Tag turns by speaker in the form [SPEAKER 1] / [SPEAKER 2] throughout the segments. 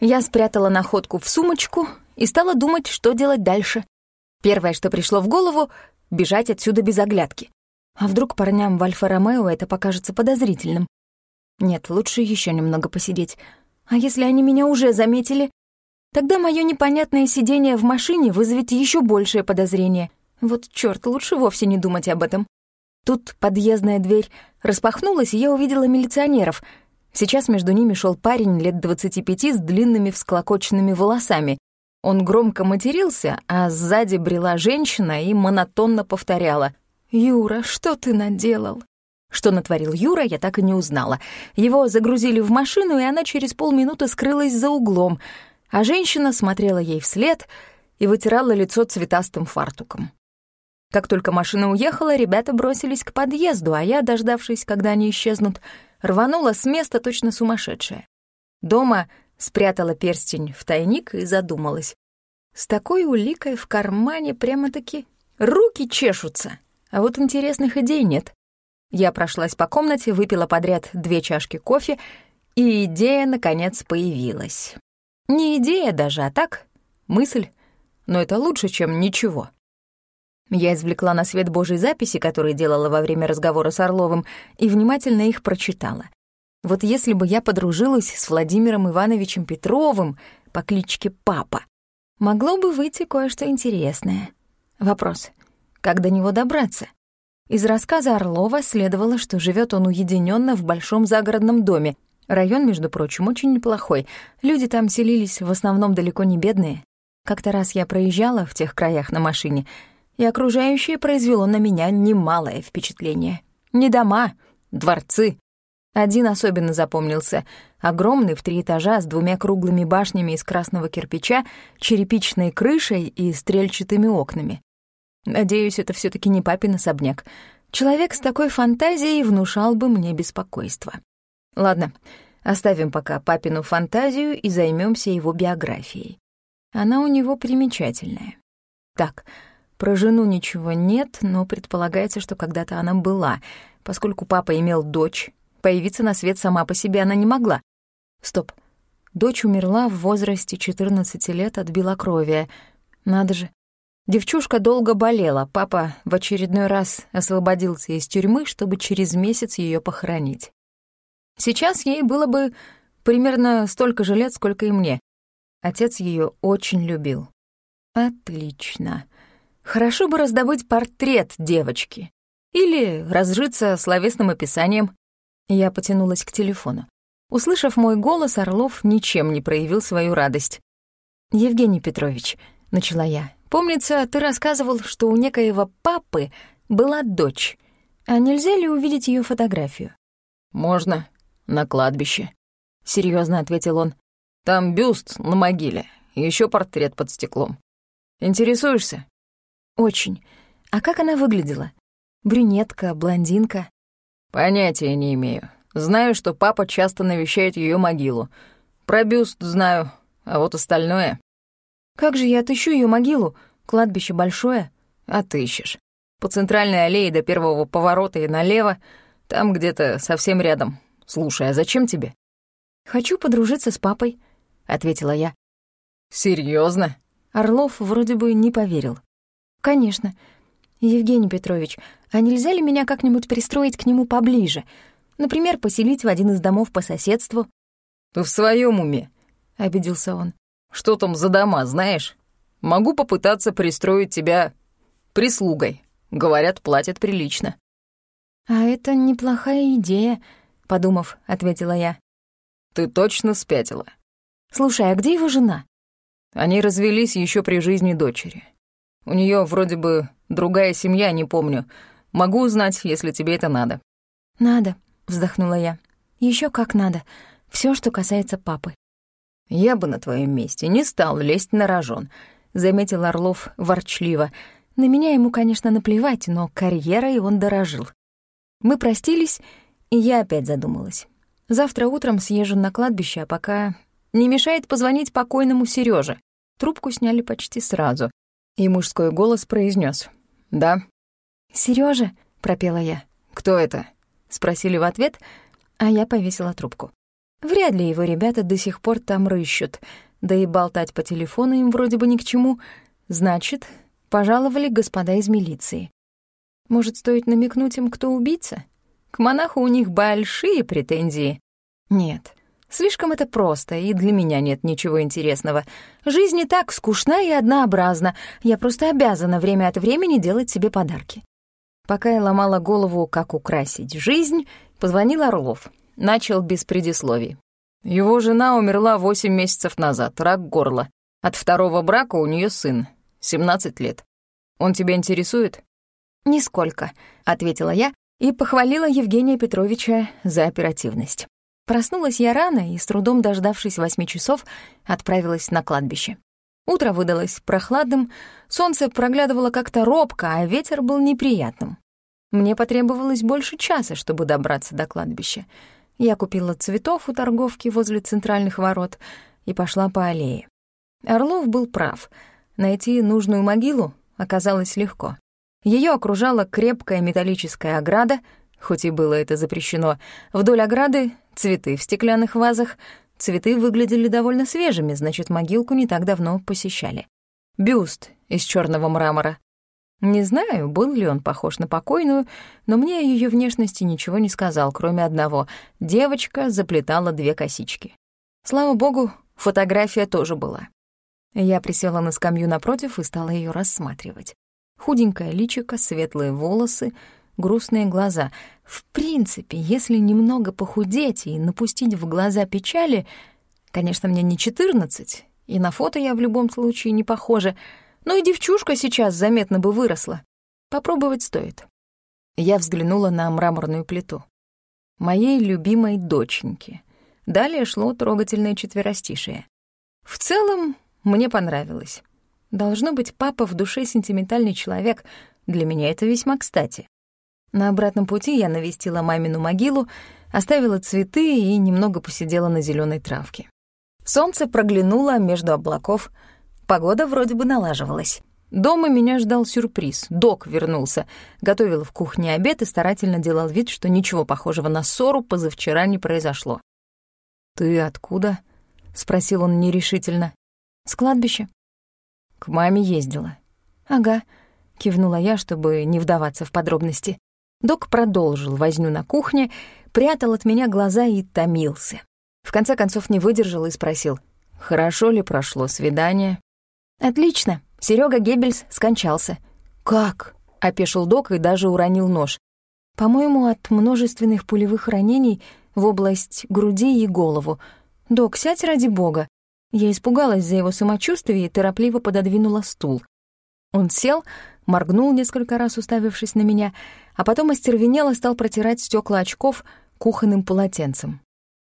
[SPEAKER 1] Я спрятала находку в сумочку и стала думать, что делать дальше. Первое, что пришло в голову — бежать отсюда без оглядки. А вдруг парням в Альфа-Ромео это покажется подозрительным? Нет, лучше еще немного посидеть. А если они меня уже заметили? Тогда мое непонятное сидение в машине вызовет еще большее подозрение. Вот черт, лучше вовсе не думать об этом. Тут подъездная дверь распахнулась, и я увидела милиционеров — Сейчас между ними шел парень лет 25 с длинными всклокоченными волосами. Он громко матерился, а сзади брела женщина и монотонно повторяла «Юра, что ты наделал?» Что натворил Юра, я так и не узнала. Его загрузили в машину, и она через полминуты скрылась за углом, а женщина смотрела ей вслед и вытирала лицо цветастым фартуком. Как только машина уехала, ребята бросились к подъезду, а я, дождавшись, когда они исчезнут, рванула с места точно сумасшедшая. Дома спрятала перстень в тайник и задумалась. С такой уликой в кармане прямо-таки руки чешутся, а вот интересных идей нет. Я прошлась по комнате, выпила подряд две чашки кофе, и идея, наконец, появилась. Не идея даже, а так, мысль. Но это лучше, чем ничего. Я извлекла на свет Божий записи, которые делала во время разговора с Орловым, и внимательно их прочитала. Вот если бы я подружилась с Владимиром Ивановичем Петровым по кличке Папа, могло бы выйти кое-что интересное. Вопрос — как до него добраться? Из рассказа Орлова следовало, что живет он уединенно в большом загородном доме. Район, между прочим, очень неплохой. Люди там селились в основном далеко не бедные. Как-то раз я проезжала в тех краях на машине — и окружающее произвело на меня немалое впечатление. Не дома, дворцы. Один особенно запомнился. Огромный в три этажа с двумя круглыми башнями из красного кирпича, черепичной крышей и стрельчатыми окнами. Надеюсь, это все таки не папин особняк. Человек с такой фантазией внушал бы мне беспокойство. Ладно, оставим пока папину фантазию и займемся его биографией. Она у него примечательная. Так, про жену ничего нет, но предполагается, что когда-то она была. Поскольку папа имел дочь, появиться на свет сама по себе она не могла. Стоп. Дочь умерла в возрасте 14 лет от белокровия. Надо же. Девчушка долго болела. Папа в очередной раз освободился из тюрьмы, чтобы через месяц ее похоронить. Сейчас ей было бы примерно столько же лет, сколько и мне. Отец ее очень любил. Отлично. Хорошо бы раздобыть портрет девочки. Или разжиться словесным описанием. Я потянулась к телефону. Услышав мой голос, Орлов ничем не проявил свою радость. «Евгений Петрович», — начала я, — «помнится, ты рассказывал, что у некоего папы была дочь. А нельзя ли увидеть ее фотографию?»
[SPEAKER 2] «Можно. На кладбище», —
[SPEAKER 1] серьезно ответил он.
[SPEAKER 2] «Там бюст на могиле, еще портрет под стеклом. Интересуешься?»
[SPEAKER 1] «Очень. А как она выглядела? Брюнетка, блондинка?»
[SPEAKER 2] «Понятия не имею. Знаю, что папа часто навещает ее могилу. Про бюст знаю, а вот остальное...»
[SPEAKER 1] «Как же я отыщу ее могилу? Кладбище большое?»
[SPEAKER 2] «Отыщешь. По центральной аллее до первого поворота и налево, там где-то совсем рядом. Слушай, а зачем тебе?»
[SPEAKER 1] «Хочу подружиться с папой», — ответила я.
[SPEAKER 2] Серьезно?
[SPEAKER 1] Орлов вроде бы не поверил. «Конечно. Евгений Петрович, а нельзя ли меня как-нибудь пристроить к нему поближе? Например, поселить в один из домов по соседству?»
[SPEAKER 2] «Ты в своем уме?»
[SPEAKER 1] — обиделся он.
[SPEAKER 2] «Что там за дома, знаешь? Могу попытаться пристроить тебя прислугой. Говорят, платят прилично».
[SPEAKER 1] «А это неплохая идея», — подумав, ответила я.
[SPEAKER 2] «Ты точно спятила».
[SPEAKER 1] «Слушай, а где его жена?»
[SPEAKER 2] Они развелись еще при жизни дочери. У нее вроде бы другая семья, не помню. Могу узнать, если тебе это надо».
[SPEAKER 1] «Надо», — вздохнула я. Еще как надо. Все, что касается папы».
[SPEAKER 2] «Я бы на твоем месте не стал лезть на рожон», — заметил Орлов ворчливо.
[SPEAKER 1] На меня ему, конечно, наплевать, но карьерой он дорожил. Мы простились, и я опять задумалась. Завтра утром съезжу на кладбище, а пока не мешает позвонить покойному Сереже. Трубку сняли почти сразу.
[SPEAKER 2] И мужской голос произнес: «Да».
[SPEAKER 1] Сережа, пропела я.
[SPEAKER 2] «Кто это?»
[SPEAKER 1] — спросили в ответ, а я повесила трубку. Вряд ли его ребята до сих пор там рыщут, да и болтать по телефону им вроде бы ни к чему. Значит, пожаловали господа из милиции. Может, стоит намекнуть им, кто убийца? К монаху у них большие претензии. Нет, слишком это просто, и для меня нет ничего интересного. Жизнь и так скучна и однообразна. Я просто обязана время от времени делать себе подарки. Пока я ломала голову, как украсить жизнь, позвонил Орлов. Начал без предисловий. Его жена умерла восемь месяцев назад, рак горла. От второго брака у нее сын, 17 лет. Он тебя интересует? «Нисколько», — ответила я и похвалила Евгения Петровича за оперативность. Проснулась я рано и, с трудом дождавшись восьми часов, отправилась на кладбище. Утро выдалось прохладным, солнце проглядывало как-то робко, а ветер был неприятным. Мне потребовалось больше часа, чтобы добраться до кладбища. Я купила цветов у торговки возле центральных ворот и пошла по аллее. Орлов был прав. Найти нужную могилу оказалось легко. Ее окружала крепкая металлическая ограда, хоть и было это запрещено. Вдоль ограды — цветы в стеклянных вазах. Цветы выглядели довольно свежими, значит, могилку не так давно посещали. Бюст из черного мрамора. Не знаю, был ли он похож на покойную, но мне о ее внешности ничего не сказал, кроме одного. Девочка заплетала две косички. Слава богу, фотография тоже была. Я присела на скамью напротив и стала ее рассматривать. Худенькое личико, светлые волосы, грустные глаза. В принципе, если немного похудеть и напустить в глаза печали... Конечно, мне не четырнадцать, и на фото я в любом случае не похожа, но и девчушка сейчас заметно бы выросла. Попробовать стоит. Я взглянула на мраморную плиту. Моей любимой доченьки. Далее шло трогательное четверостишее. В целом, мне понравилось. Должно быть, папа в душе сентиментальный человек. Для меня это весьма кстати. На обратном пути я навестила мамину могилу, оставила цветы и немного посидела на зеленой травке. Солнце проглянуло между облаков, погода вроде бы налаживалась. Дома меня ждал сюрприз. Док вернулся, готовил в кухне обед и старательно делал вид, что ничего похожего на ссору позавчера не произошло. «Ты откуда?» — спросил он нерешительно. «С кладбища». К маме ездила. «Ага», — кивнула я, чтобы не вдаваться в подробности. Док продолжил возню на кухне, прятал от меня глаза и томился. В конце концов не выдержал и спросил, «Хорошо ли прошло свидание?» «Отлично. Серега Геббельс скончался». «Как?» — опешил док и даже уронил нож. «По-моему, от множественных пулевых ранений в область груди и голову. Док, сядь ради бога. Я испугалась за его самочувствие и торопливо пододвинула стул. Он сел, моргнул несколько раз, уставившись на меня, а потом остервенело стал протирать стекла очков кухонным полотенцем.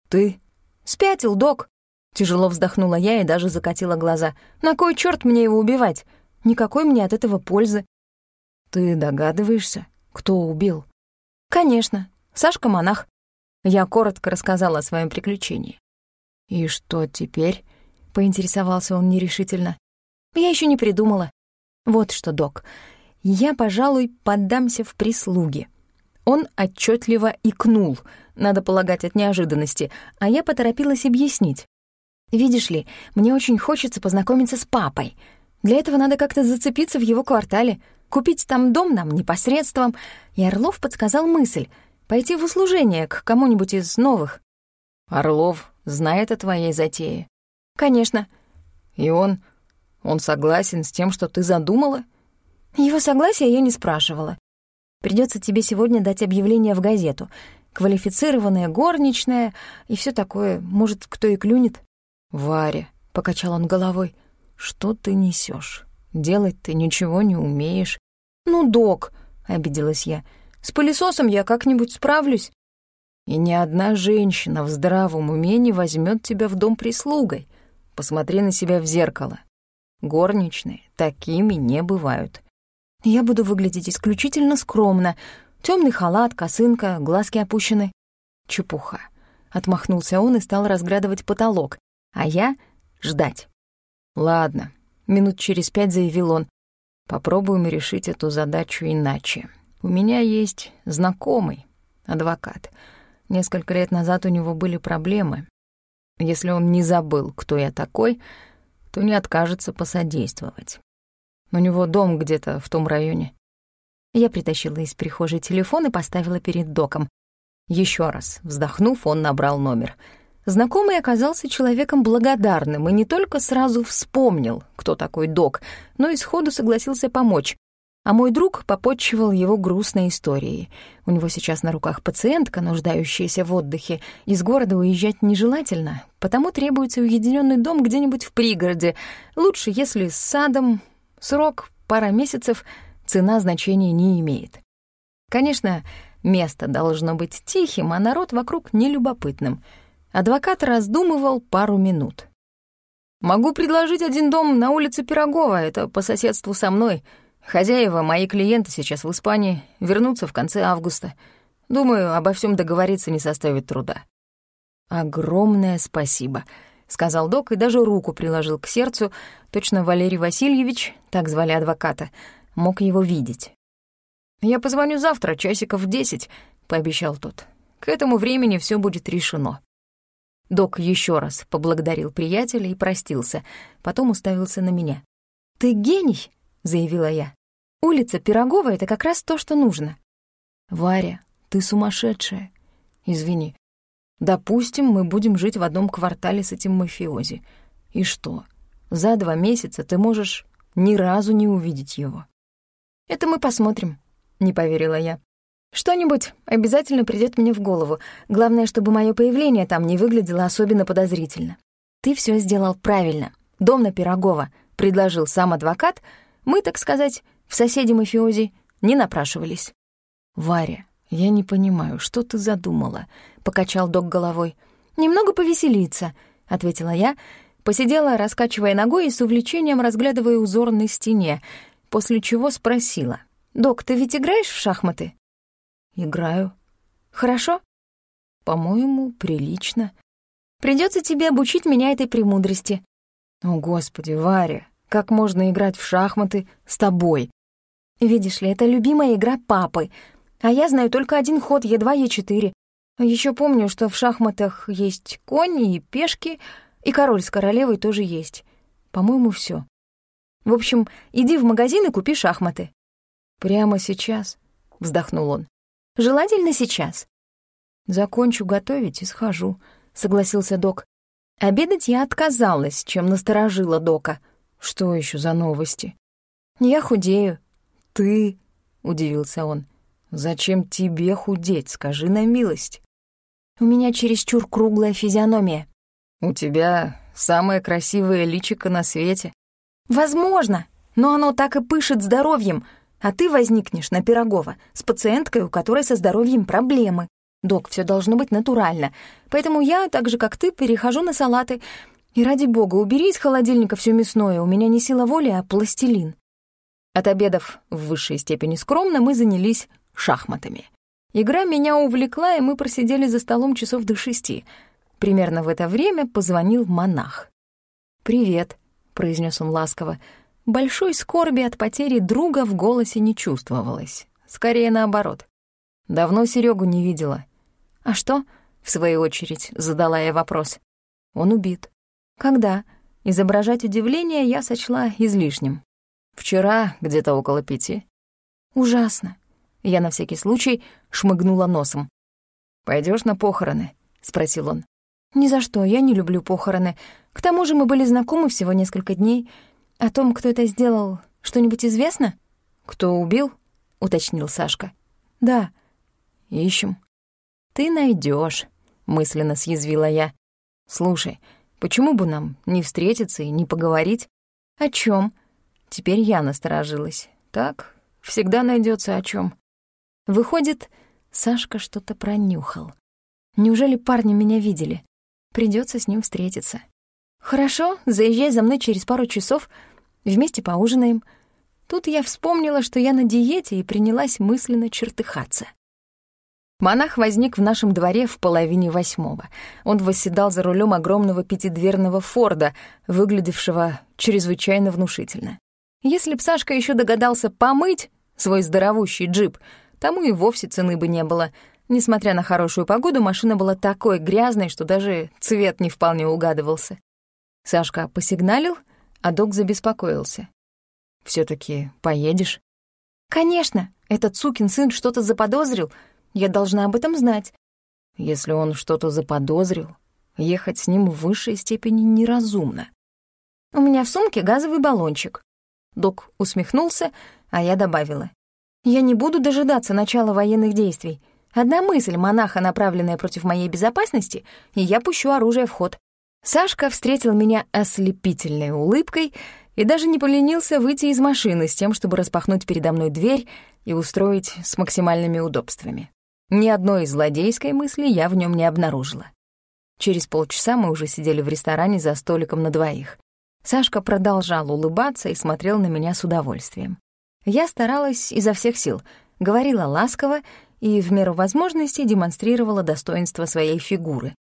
[SPEAKER 1] «Ты?» «Спятил, док!» Тяжело вздохнула я и даже закатила глаза. «На кой черт мне его убивать? Никакой мне от этого пользы». «Ты догадываешься, кто убил?» «Конечно, Сашка-монах». Я коротко рассказала о своем приключении. «И что теперь?» — поинтересовался он нерешительно. «Я еще не придумала. Вот что, док, я, пожалуй, поддамся в прислуги». Он отчетливо икнул, надо полагать, от неожиданности, а я поторопилась объяснить. «Видишь ли, мне очень хочется познакомиться с папой. Для этого надо как-то зацепиться в его квартале, купить там дом нам непосредством». И Орлов подсказал мысль — пойти в услужение к кому-нибудь из новых. «Орлов знает о твоей затее?» «Конечно». «И он... он согласен с тем, что ты задумала?» «Его согласия я не спрашивала. Придется тебе сегодня дать объявление в газету. Квалифицированная горничная и все такое. Может, кто и клюнет?» «Варя», — покачал он головой, — «что ты несешь? Делать ты ничего не умеешь». «Ну, док», — обиделась я, — «с пылесосом я как-нибудь справлюсь». «И ни одна женщина в здравом уме не возьмет тебя в дом прислугой. Посмотри на себя в зеркало. Горничные такими не бывают. Я буду выглядеть исключительно скромно. Темный халат, косынка, глазки опущены. Чепуха. Отмахнулся он и стал разглядывать потолок, а я — ждать. Ладно, минут через пять заявил он. Попробуем решить эту задачу иначе. У меня есть знакомый, адвокат. Несколько лет назад у него были проблемы.
[SPEAKER 2] Если он не забыл, кто я такой, то не откажется посодействовать. У него дом где-то в том районе.
[SPEAKER 1] Я притащила из прихожей телефон и поставила перед доком. Еще раз, вздохнув, он набрал номер. Знакомый оказался человеком благодарным и не только сразу вспомнил, кто такой док, но и сходу согласился помочь. А мой друг попотчевал его грустной историей. У него сейчас на руках пациентка, нуждающаяся в отдыхе. Из города уезжать нежелательно, потому требуется уединенный дом где-нибудь в пригороде. Лучше, если с садом. Срок — пара месяцев, цена значения не имеет. Конечно, место должно быть тихим, а народ вокруг нелюбопытным. Адвокат раздумывал пару минут. «Могу предложить один дом на улице Пирогова, это по соседству со мной», Хозяева, мои клиенты сейчас в Испании, вернутся в конце августа. Думаю, обо всем договориться не составит труда». «Огромное спасибо», — сказал док и даже руку приложил к сердцу. Точно Валерий Васильевич, так звали адвоката, мог его видеть. «Я позвоню завтра, часиков в десять», — пообещал тот. «К этому времени все будет решено». Док еще раз поблагодарил приятеля и простился, потом уставился на меня. «Ты гений!» — заявила я. «Улица Пирогова — это как раз то, что нужно». «Варя, ты сумасшедшая. Извини. Допустим, мы будем жить в одном квартале с этим мафиози. И что? За два месяца ты можешь ни разу не увидеть его». «Это мы посмотрим», — не поверила я. «Что-нибудь обязательно придет мне в голову. Главное, чтобы мое появление там не выглядело особенно подозрительно. Ты все сделал правильно. Дом на Пирогова», — предложил сам адвокат — мы, так сказать, в соседи мафиози не напрашивались. «Варя, я не понимаю, что ты задумала?» — покачал док головой. «Немного повеселиться», — ответила я, посидела, раскачивая ногой и с увлечением разглядывая узор на стене, после чего спросила. «Док, ты ведь играешь в шахматы?» «Играю». «Хорошо?» «По-моему, прилично». Придется тебе обучить меня этой премудрости». «О, Господи, Варя, как можно играть в шахматы с тобой? Видишь ли, это любимая игра папы, а я знаю только один ход Е2, Е4. Еще помню, что в шахматах есть кони и пешки, и король с королевой тоже есть. По-моему, все. В общем, иди в магазин и купи шахматы. Прямо сейчас, вздохнул он. Желательно сейчас. Закончу готовить и схожу, согласился док. Обедать я отказалась, чем насторожила дока — что еще за новости? Я худею. Ты? Удивился он. Зачем тебе худеть, скажи на милость. У меня чересчур круглая физиономия. У тебя самое красивое личико на свете. Возможно, но оно так и пышет здоровьем, а ты возникнешь на Пирогова с пациенткой, у которой со здоровьем проблемы. Док, все должно быть натурально, поэтому я, так же как ты, перехожу на салаты, и ради бога, убери из холодильника все мясное, у меня не сила воли, а пластилин. От обедов в высшей степени скромно мы занялись шахматами. Игра меня увлекла, и мы просидели за столом часов до шести. Примерно в это время позвонил монах. «Привет», — произнес он ласково. Большой скорби от потери друга в голосе не чувствовалось. Скорее наоборот. Давно Серегу не видела. «А что?» — в свою очередь задала я вопрос. «Он убит». «Когда?» Изображать удивление я сочла излишним. «Вчера, где-то около пяти». «Ужасно». Я на всякий случай шмыгнула носом. Пойдешь на похороны?» — спросил он. «Ни за что, я не люблю похороны. К тому же мы были знакомы всего несколько дней. О том, кто это сделал, что-нибудь известно?» «Кто убил?» — уточнил Сашка. «Да». «Ищем». «Ты найдешь, мысленно съязвила я. «Слушай, Почему бы нам не встретиться и не поговорить? О чем? Теперь я насторожилась. Так, всегда найдется о чем. Выходит, Сашка что-то пронюхал. Неужели парни меня видели? Придется с ним встретиться. Хорошо, заезжай за мной через пару часов, вместе поужинаем. Тут я вспомнила, что я на диете и принялась мысленно чертыхаться. Монах возник в нашем дворе в половине восьмого. Он восседал за рулем огромного пятидверного Форда, выглядевшего чрезвычайно внушительно. Если б Сашка еще догадался помыть свой здоровущий джип, тому и вовсе цены бы не было. Несмотря на хорошую погоду, машина была такой грязной, что даже цвет не вполне угадывался. Сашка посигналил, а док забеспокоился. все таки поедешь?» «Конечно, этот сукин сын что-то заподозрил. Я должна об этом знать».
[SPEAKER 2] «Если он что-то заподозрил, ехать с ним в высшей степени неразумно».
[SPEAKER 1] «У меня в сумке газовый баллончик». Док усмехнулся, а я добавила. «Я не буду дожидаться начала военных действий. Одна мысль монаха, направленная против моей безопасности, и я пущу оружие в ход. Сашка встретил меня ослепительной улыбкой и даже не поленился выйти из машины с тем, чтобы распахнуть передо мной дверь и устроить с максимальными удобствами. Ни одной злодейской мысли я в нем не обнаружила. Через полчаса мы уже сидели в ресторане за столиком на двоих. Сашка продолжал улыбаться и смотрел на меня с удовольствием. Я старалась изо всех сил, говорила ласково и в меру возможности демонстрировала достоинство своей фигуры.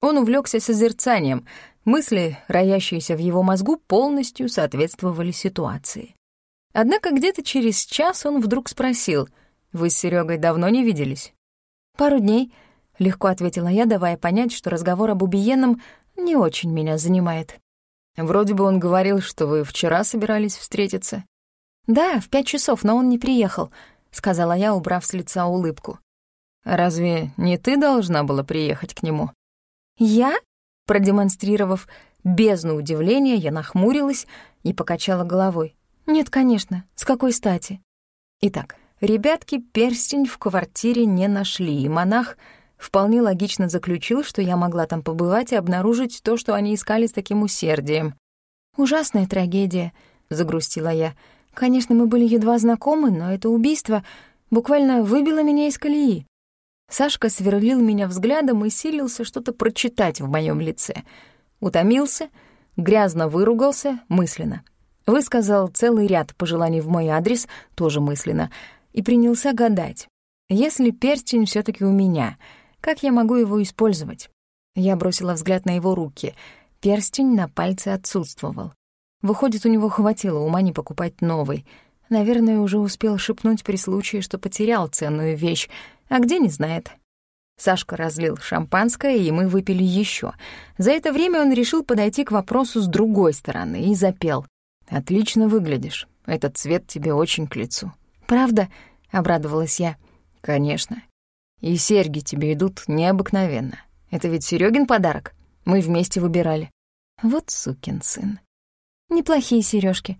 [SPEAKER 1] Он увлекся созерцанием, мысли, роящиеся в его мозгу, полностью соответствовали ситуации. Однако где-то через час он вдруг спросил, «Вы с Серегой давно не виделись?» «Пару дней», — легко ответила я, давая понять, что разговор об убиенном не очень меня занимает.
[SPEAKER 2] «Вроде бы он говорил, что вы вчера собирались встретиться».
[SPEAKER 1] «Да, в пять часов, но он не приехал», сказала я, убрав с лица улыбку.
[SPEAKER 2] «Разве не ты должна была приехать к нему?»
[SPEAKER 1] «Я?» Продемонстрировав бездну удивления, я нахмурилась и покачала головой. «Нет, конечно. С какой стати?» Итак, ребятки перстень в квартире не нашли, и монах вполне логично заключил, что я могла там побывать и обнаружить то, что они искали с таким усердием. «Ужасная трагедия», — загрустила я. Конечно, мы были едва знакомы, но это убийство буквально выбило меня из колеи. Сашка сверлил меня взглядом и силился что-то прочитать в моем лице. Утомился, грязно выругался мысленно. Высказал целый ряд пожеланий в мой адрес, тоже мысленно, и принялся гадать. Если перстень все таки у меня, как я могу его использовать? Я бросила взгляд на его руки. Перстень на пальце отсутствовал. Выходит, у него хватило ума не покупать новый. Наверное, уже успел шепнуть при случае, что потерял ценную вещь, а где — не знает. Сашка разлил шампанское, и мы выпили еще. За это время он решил подойти к вопросу с другой стороны и запел. «Отлично выглядишь. Этот цвет тебе очень к лицу». «Правда?» — обрадовалась я.
[SPEAKER 2] «Конечно. И серьги тебе идут необыкновенно. Это ведь Серёгин подарок. Мы вместе выбирали».
[SPEAKER 1] Вот сукин сын. «Неплохие сережки,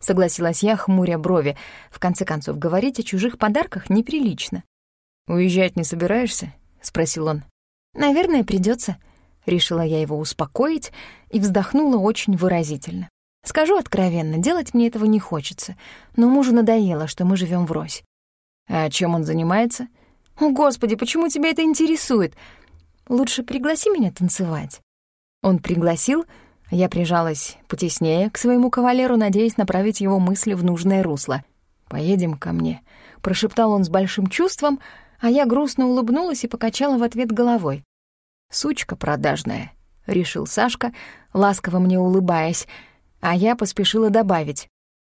[SPEAKER 1] согласилась я, хмуря брови. В конце концов, говорить о чужих подарках неприлично.
[SPEAKER 2] «Уезжать не собираешься?» — спросил он.
[SPEAKER 1] «Наверное, придется. решила я его успокоить и вздохнула очень выразительно. Скажу откровенно, делать мне этого не хочется, но мужу надоело, что мы живем врозь.
[SPEAKER 2] «А чем он занимается?»
[SPEAKER 1] «О, Господи, почему тебя это интересует? Лучше пригласи меня танцевать». Он пригласил, я прижалась потеснее к своему кавалеру, надеясь направить его мысли в нужное русло. «Поедем ко мне», — прошептал он с большим чувством, а я грустно улыбнулась и покачала в ответ головой. «Сучка продажная», — решил Сашка, ласково мне улыбаясь, а я поспешила добавить.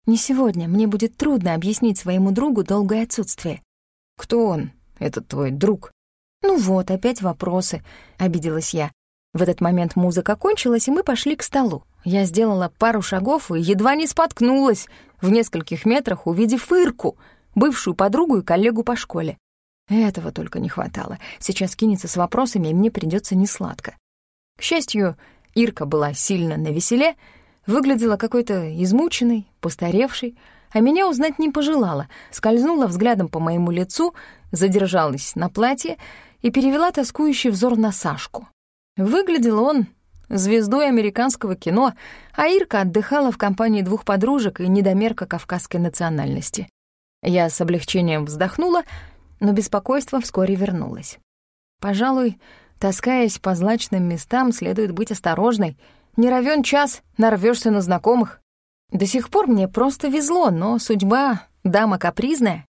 [SPEAKER 1] «Не сегодня, мне будет трудно объяснить своему другу долгое отсутствие».
[SPEAKER 2] «Кто он, этот твой друг?»
[SPEAKER 1] «Ну вот, опять вопросы», — обиделась я. В этот момент музыка кончилась, и мы пошли к столу. Я сделала пару шагов и едва не споткнулась, в нескольких метрах увидев Ирку, бывшую подругу и коллегу по школе. Этого только не хватало. Сейчас кинется с вопросами, и мне придется несладко. К счастью, Ирка была сильно навеселе, выглядела какой-то измученной, постаревшей, а меня узнать не пожелала, скользнула взглядом по моему лицу, задержалась на платье и перевела тоскующий взор на Сашку. Выглядел он звездой американского кино, а Ирка отдыхала в компании двух подружек и недомерка кавказской национальности. Я с облегчением вздохнула, но беспокойство вскоре вернулось. Пожалуй, таскаясь по злачным местам, следует быть осторожной. Не равен час, нарвешься на знакомых. До сих пор мне просто везло, но судьба — дама капризная.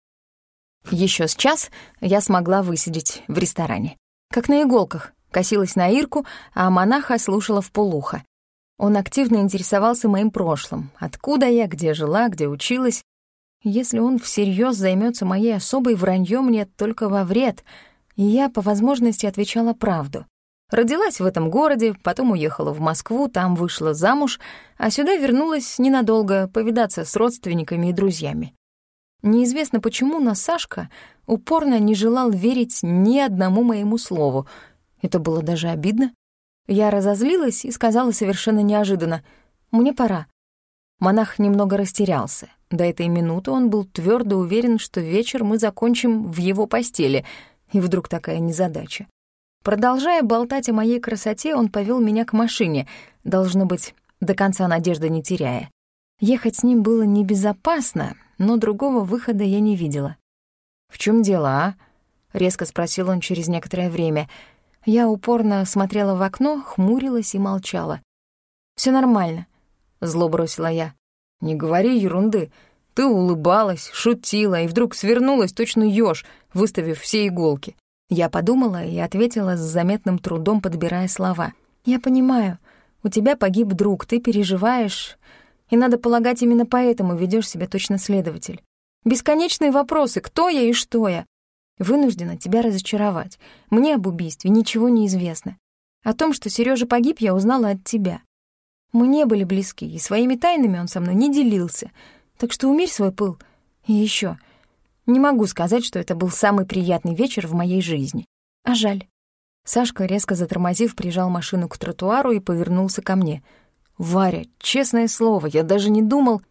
[SPEAKER 1] Еще с час я смогла высидеть в ресторане. Как на иголках, косилась на Ирку, а монаха слушала в полухо. Он активно интересовался моим прошлым. Откуда я, где жила, где училась. Если он всерьез займется моей особой враньем, мне только во вред. И я по возможности отвечала правду. Родилась в этом городе, потом уехала в Москву, там вышла замуж, а сюда вернулась ненадолго повидаться с родственниками и друзьями. Неизвестно почему, но Сашка упорно не желал верить ни одному моему слову. Это было даже обидно. Я разозлилась и сказала совершенно неожиданно «Мне пора». Монах немного растерялся. До этой минуты он был твердо уверен, что вечер мы закончим в его постели, и вдруг такая незадача. Продолжая болтать о моей красоте, он повел меня к машине, должно быть, до конца надежды не теряя. Ехать с ним было небезопасно, но другого выхода я не видела. «В чем дело, а?» — резко спросил он через некоторое время. Я упорно смотрела в окно, хмурилась и молчала. Все нормально», — зло бросила я.
[SPEAKER 2] «Не говори ерунды. Ты улыбалась, шутила и вдруг свернулась точно ёж, выставив все иголки.
[SPEAKER 1] Я подумала и ответила с заметным трудом, подбирая слова. «Я понимаю, у тебя погиб друг, ты переживаешь, и, надо полагать, именно поэтому ведёшь себя точно следователь. Бесконечные вопросы, кто я и что я. Вынуждена тебя разочаровать. Мне об убийстве ничего не известно. О том, что Серёжа погиб, я узнала от тебя. Мы не были близки, и своими тайнами он со мной не делился. Так что умерь свой пыл. И ещё, не могу сказать, что это был самый приятный вечер в моей жизни. А жаль. Сашка, резко затормозив, прижал машину к тротуару и повернулся ко мне. «Варя, честное слово, я даже не думал...»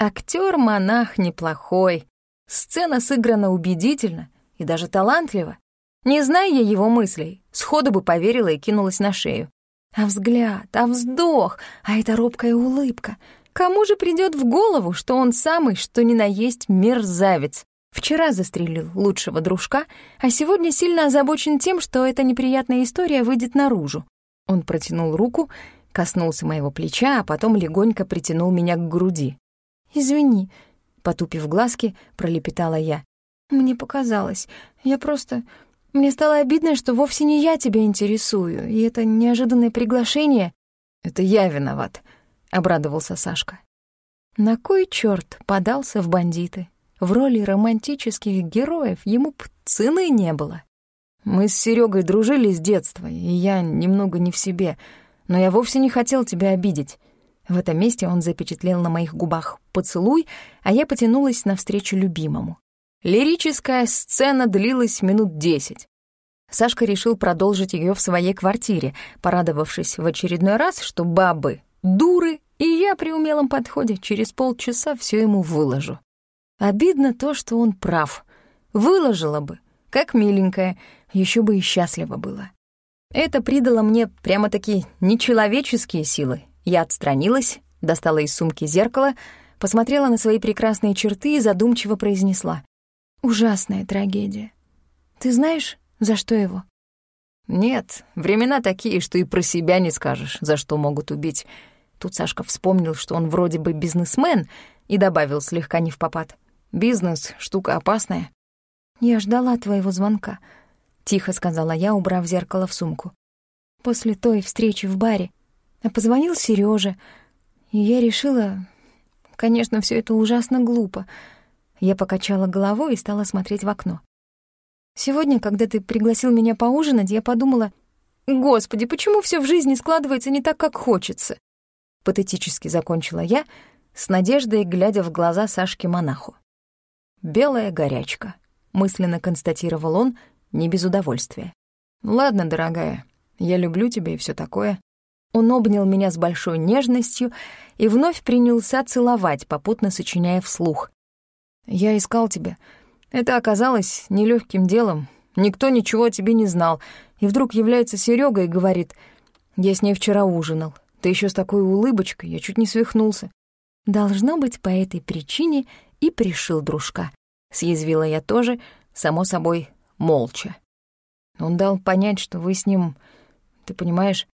[SPEAKER 1] Актер-монах неплохой. Сцена сыграна убедительно и даже талантливо. Не зная я его мыслей, сходу бы поверила и кинулась на шею. А взгляд, а вздох, а эта робкая улыбка. Кому же придет в голову, что он самый, что ни на есть мерзавец? Вчера застрелил лучшего дружка, а сегодня сильно озабочен тем, что эта неприятная история выйдет наружу. Он протянул руку, коснулся моего плеча, а потом легонько притянул меня к груди. «Извини», — потупив глазки, пролепетала я. «Мне показалось. Я просто... Мне стало обидно, что вовсе не я тебя интересую, и это неожиданное приглашение...»
[SPEAKER 2] «Это я виноват», — обрадовался Сашка.
[SPEAKER 1] На кой черт подался в бандиты? В роли романтических героев ему цены не было.
[SPEAKER 2] Мы с Серегой дружили с детства, и я немного не в себе, но я вовсе не хотел тебя обидеть.
[SPEAKER 1] В этом месте он запечатлел на моих губах поцелуй, а я потянулась навстречу любимому.
[SPEAKER 2] Лирическая сцена длилась минут десять.
[SPEAKER 1] Сашка решил продолжить ее в своей квартире, порадовавшись в очередной раз, что бабы — дуры, и я при умелом подходе через полчаса все ему выложу. Обидно то, что он прав. Выложила бы, как миленькая, еще бы и счастливо было. Это придало мне прямо-таки нечеловеческие силы. Я отстранилась, достала из сумки зеркало, посмотрела на свои прекрасные черты и задумчиво произнесла. «Ужасная трагедия. Ты знаешь, за что его?»
[SPEAKER 2] «Нет, времена такие, что и про себя не скажешь, за что могут убить». Тут Сашка вспомнил, что он вроде бы бизнесмен, и добавил слегка не в попад. Бизнес — штука опасная.
[SPEAKER 1] «Я ждала твоего звонка», — тихо сказала я, убрав зеркало в сумку. «После той встречи в баре. А позвонил Серёжа, и я решила... Конечно, всё это ужасно глупо. Я покачала головой и стала смотреть в окно. Сегодня, когда ты пригласил меня поужинать, я подумала, «Господи, почему всё в жизни складывается не так, как хочется?» Патетически закончила я, с надеждой глядя в глаза Сашке-монаху.
[SPEAKER 2] «Белая горячка», — мысленно констатировал он, не без удовольствия. «Ладно, дорогая, я люблю тебя и все такое». Он обнял меня с большой нежностью и вновь принялся целовать, попутно сочиняя вслух. «Я искал тебя. Это оказалось нелегким делом. Никто ничего о тебе не знал. И вдруг является Серега и говорит, «Я с ней вчера ужинал. Ты еще с такой улыбочкой, я чуть не свихнулся».
[SPEAKER 1] Должно быть, по этой причине и пришил дружка. Съязвила я тоже, само собой, молча.
[SPEAKER 2] Он дал понять, что вы с ним... Ты понимаешь,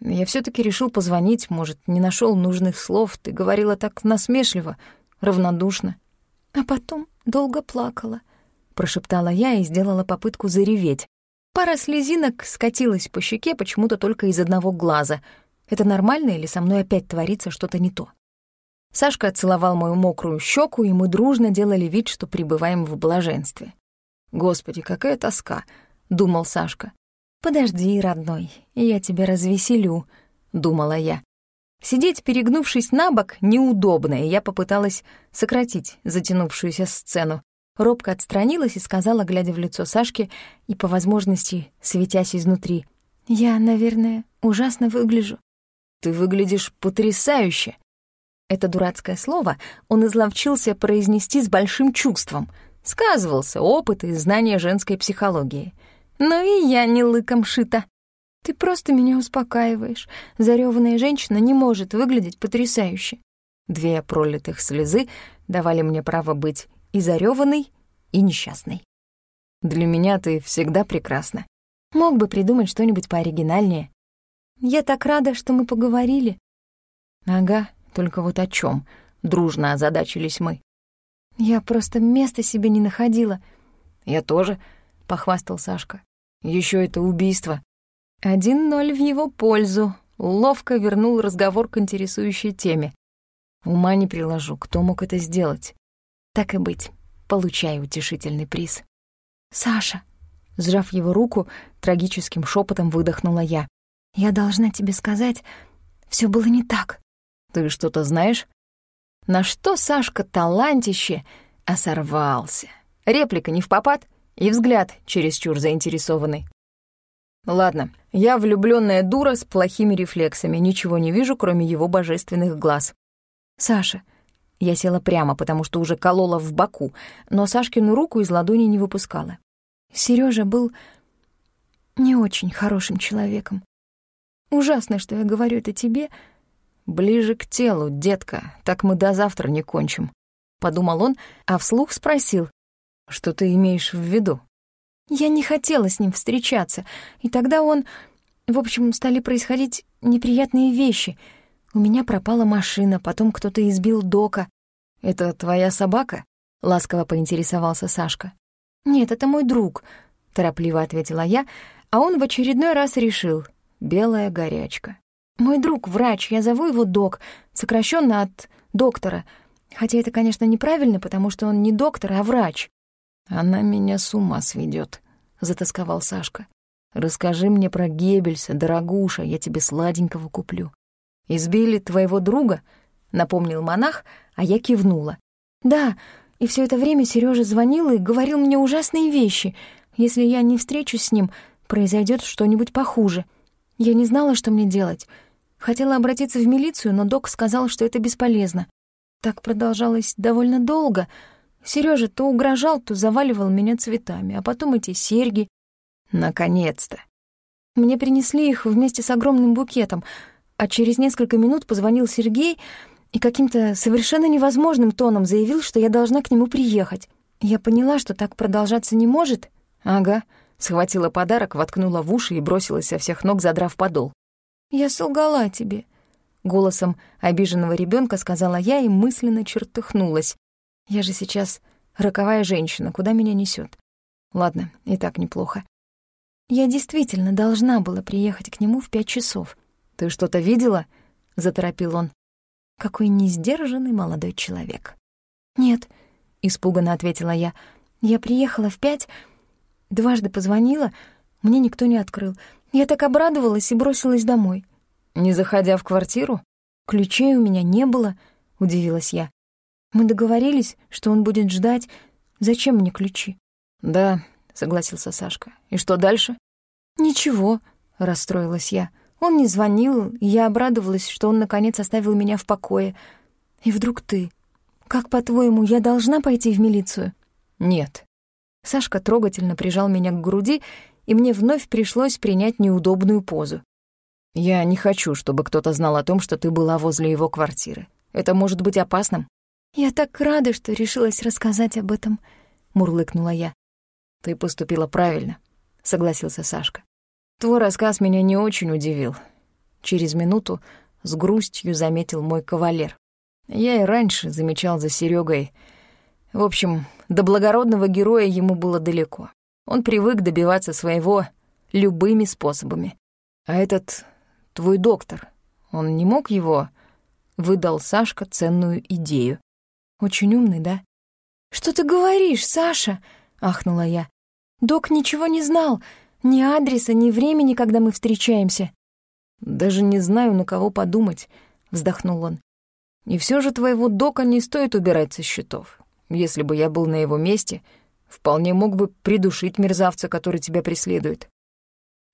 [SPEAKER 2] я все таки решил позвонить, может, не нашел нужных слов. Ты говорила так насмешливо, равнодушно.
[SPEAKER 1] А потом долго плакала, прошептала я и сделала попытку зареветь. Пара слезинок скатилась по щеке почему-то только из одного глаза. Это нормально или со мной опять творится что-то не то? Сашка целовал мою мокрую щеку, и мы дружно делали вид, что пребываем в блаженстве.
[SPEAKER 2] Господи, какая тоска! — думал Сашка. «Подожди, родной, я тебя развеселю», — думала я. Сидеть, перегнувшись на бок, неудобно, и я попыталась сократить затянувшуюся сцену. Робко отстранилась и сказала, глядя в лицо Сашки и, по возможности, светясь изнутри, «Я, наверное, ужасно выгляжу». «Ты выглядишь потрясающе!» Это дурацкое слово он изловчился произнести с большим чувством. Сказывался опыт и знание женской психологии. Но и я не лыком шита. Ты просто меня успокаиваешь. Зарёванная женщина не может выглядеть потрясающе. Две пролитых слезы давали мне право быть и зарёванной, и несчастной. Для меня ты всегда прекрасна. Мог бы придумать что-нибудь пооригинальнее. Я так рада, что мы поговорили. Ага, только вот о чем? Дружно озадачились мы. Я просто места себе не находила. Я тоже, похвастал Сашка. Еще это убийство. Один ноль в его пользу. Ловко вернул разговор к интересующей теме. Ума не приложу, кто мог это сделать. Так и быть, получай утешительный приз. «Саша!» Сжав его руку, трагическим шепотом выдохнула я. «Я должна тебе сказать, все было не так». «Ты что-то знаешь?» На что Сашка талантище, а сорвался. Реплика не в попад и взгляд чересчур заинтересованный. Ладно, я влюбленная дура с плохими рефлексами, ничего не вижу, кроме его божественных глаз. Саша. Я села прямо, потому что уже колола в боку, но Сашкину руку из ладони не выпускала. Сережа был не очень хорошим человеком. Ужасно, что я говорю это тебе. Ближе к телу, детка, так мы до завтра не кончим. Подумал он, а вслух спросил, что ты имеешь в виду? Я не хотела с ним встречаться, и тогда он... В общем, стали происходить неприятные вещи. У меня пропала машина, потом кто-то избил Дока. «Это твоя собака?» — ласково поинтересовался Сашка. «Нет, это мой друг», — торопливо ответила я, а он в очередной раз решил. «Белая горячка». «Мой друг — врач, я зову его Док, сокращенно от доктора. Хотя это, конечно, неправильно, потому что он не доктор, а врач». «Она меня с ума сведет, затасковал Сашка. «Расскажи мне про Геббельса, дорогуша, я тебе сладенького куплю». «Избили твоего друга?» — напомнил монах, а я кивнула. «Да, и все это время Сережа звонил и говорил мне ужасные вещи. Если я не встречусь с ним, произойдет что-нибудь похуже. Я не знала, что мне делать. Хотела обратиться в милицию, но док сказал, что это бесполезно. Так продолжалось довольно долго — Сережа то угрожал, то заваливал меня цветами, а потом эти серьги. Наконец-то. Мне принесли их вместе с огромным букетом, а через несколько минут позвонил Сергей и каким-то совершенно невозможным тоном заявил, что я должна к нему приехать. Я поняла, что так продолжаться не может. Ага, схватила подарок, воткнула в уши и бросилась со всех ног, задрав подол. «Я солгала тебе», — голосом обиженного ребенка сказала я и мысленно чертыхнулась. Я же сейчас роковая женщина, куда меня несет? Ладно, и так неплохо. Я действительно должна была приехать к нему в пять часов. Ты что-то видела? Заторопил он. Какой несдержанный молодой человек. Нет, испуганно ответила я. Я приехала в пять, дважды позвонила, мне никто не открыл. Я так обрадовалась и бросилась домой. Не заходя в квартиру? Ключей у меня не было, удивилась я. Мы договорились, что он будет ждать. Зачем мне ключи?» «Да», — согласился Сашка. «И что дальше?» «Ничего», — расстроилась я. Он не звонил, и я обрадовалась, что он наконец оставил меня в покое. И вдруг ты. Как, по-твоему, я должна пойти в милицию? Нет. Сашка трогательно прижал меня к груди, и мне вновь пришлось принять неудобную позу. Я не хочу, чтобы кто-то знал о том, что ты была возле его квартиры. Это может быть опасным. «Я так рада, что решилась рассказать об этом», — мурлыкнула я. «Ты поступила правильно», — согласился Сашка. «Твой рассказ меня не очень удивил. Через минуту с грустью заметил мой кавалер. Я и раньше замечал за Серегой. В общем, до благородного героя ему было далеко. Он привык добиваться своего любыми способами. А этот твой доктор, он не мог его...» Выдал Сашка ценную идею. Очень умный, да? Что ты говоришь, Саша? ахнула я.
[SPEAKER 1] Док ничего не знал, ни адреса, ни времени, когда мы встречаемся.
[SPEAKER 2] «Даже не знаю, на кого подумать», — вздохнул он. «И все же твоего Дока не стоит убирать со счетов. Если бы я был на его месте, вполне мог бы придушить мерзавца, который тебя преследует».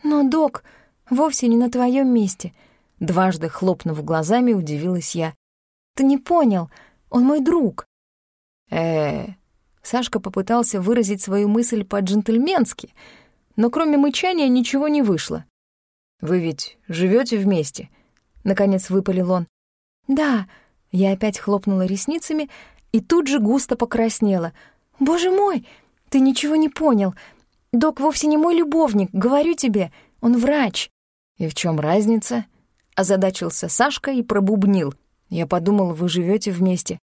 [SPEAKER 1] «Но Док вовсе не на твоем месте», —
[SPEAKER 2] дважды хлопнув глазами, удивилась я.
[SPEAKER 1] «Ты не понял, он мой друг».
[SPEAKER 2] э, -э Сашка попытался выразить свою мысль по-джентльменски, но кроме мычания ничего не вышло. «Вы ведь живете вместе?» — наконец выпалил он.
[SPEAKER 1] «Да», — я опять хлопнула ресницами и тут же густо покраснела. «Боже мой, ты ничего не понял. Док вовсе не мой любовник, говорю тебе, он врач».
[SPEAKER 2] «И в чем разница?» — озадачился Сашка и пробубнил. «Я подумал, вы живете вместе».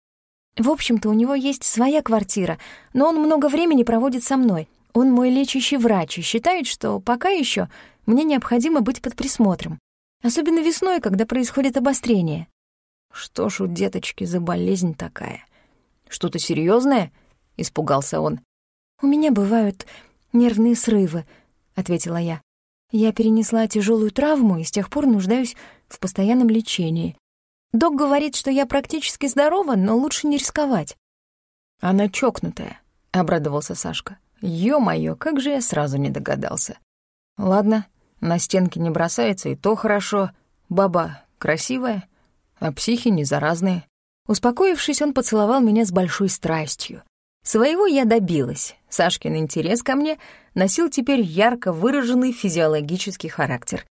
[SPEAKER 1] В общем-то, у него есть своя квартира, но он много времени проводит со мной. Он мой лечащий врач и считает, что пока еще мне необходимо быть под присмотром. Особенно весной, когда происходит обострение.
[SPEAKER 2] Что ж у деточки за болезнь такая? Что-то серьезное? испугался он.
[SPEAKER 1] У меня бывают нервные срывы, ответила я. Я перенесла тяжелую травму и с тех пор нуждаюсь в постоянном лечении. Док говорит, что я практически здорова, но лучше не рисковать.
[SPEAKER 2] Она чокнутая, обрадовался Сашка. Ё-моё, как же я сразу не догадался. Ладно, на стенки не бросается, и то хорошо. Баба красивая, а психи не заразные. Успокоившись, он поцеловал меня с большой страстью. Своего я добилась. Сашкин интерес ко мне носил теперь ярко выраженный физиологический характер.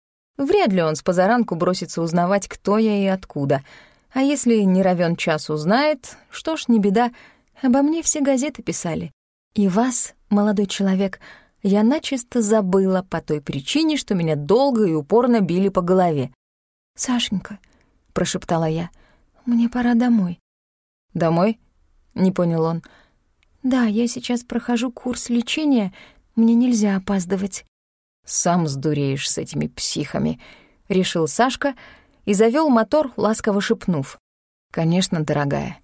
[SPEAKER 2] Вряд ли он с позаранку бросится узнавать, кто я и откуда. А если не равен час узнает, что ж, не беда, обо мне все газеты писали. И вас, молодой человек, я начисто забыла по той причине, что меня долго и упорно били по голове.
[SPEAKER 1] «Сашенька», — прошептала я, — «мне пора домой».
[SPEAKER 2] «Домой?» — не понял он.
[SPEAKER 1] «Да, я сейчас прохожу курс лечения, мне нельзя опаздывать».
[SPEAKER 2] «Сам сдуреешь с этими психами», — решил Сашка и завёл мотор, ласково шепнув. «Конечно, дорогая».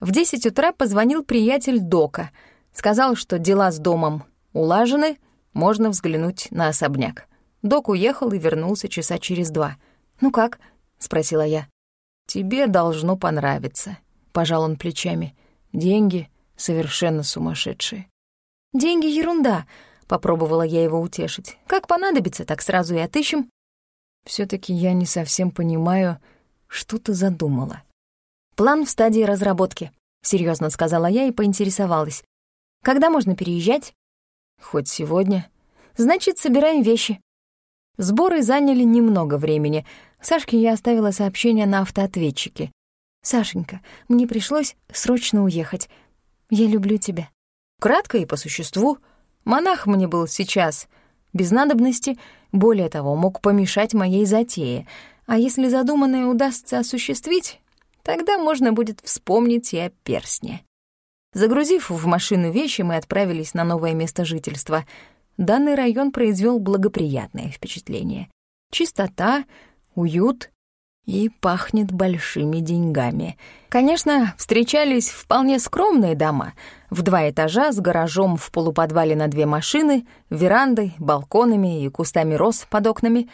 [SPEAKER 2] В десять утра позвонил приятель Дока, сказал, что дела с домом улажены, можно взглянуть на особняк. Док уехал и вернулся часа через два. «Ну как?» — спросила я. «Тебе должно понравиться», — пожал он плечами. «Деньги совершенно сумасшедшие».
[SPEAKER 1] «Деньги — ерунда», Попробовала я его утешить. «Как понадобится, так сразу и отыщем».
[SPEAKER 2] все таки я не совсем понимаю, что ты задумала».
[SPEAKER 1] «План в стадии разработки», — серьезно сказала я и поинтересовалась. «Когда можно переезжать?»
[SPEAKER 2] «Хоть сегодня».
[SPEAKER 1] «Значит, собираем вещи».
[SPEAKER 2] Сборы заняли немного времени. Сашке я оставила сообщение на автоответчике.
[SPEAKER 1] «Сашенька, мне пришлось срочно уехать. Я люблю тебя».
[SPEAKER 2] Кратко и по существу — Монах мне был сейчас без надобности, более того, мог помешать моей затее. А если задуманное удастся осуществить, тогда можно будет вспомнить и о персне. Загрузив в машину вещи, мы отправились на новое место жительства. Данный район произвел благоприятное впечатление. Чистота, уют и пахнет большими деньгами. Конечно, встречались вполне скромные дома, в два этажа с гаражом в полуподвале на две машины, верандой, балконами и кустами роз под окнами.